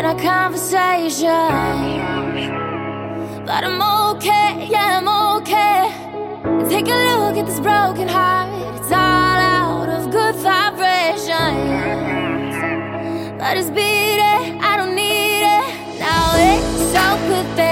in our conversation. But I'm okay, yeah, I'm okay. Take a look at this broken heart. It's all out of good vibrations. But it's beating, I don't need it. Now it's so pathetic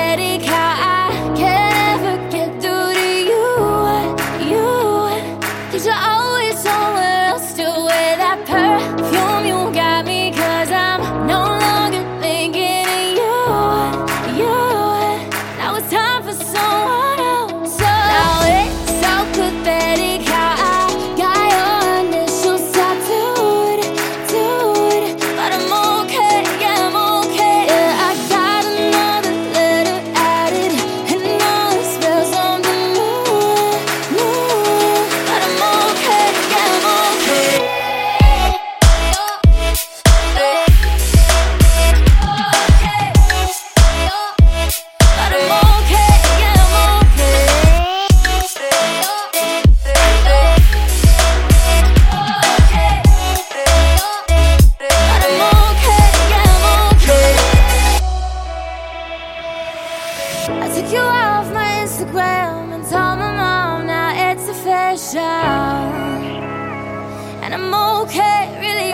I took you off my Instagram and told my mom now it's official. And I'm okay, really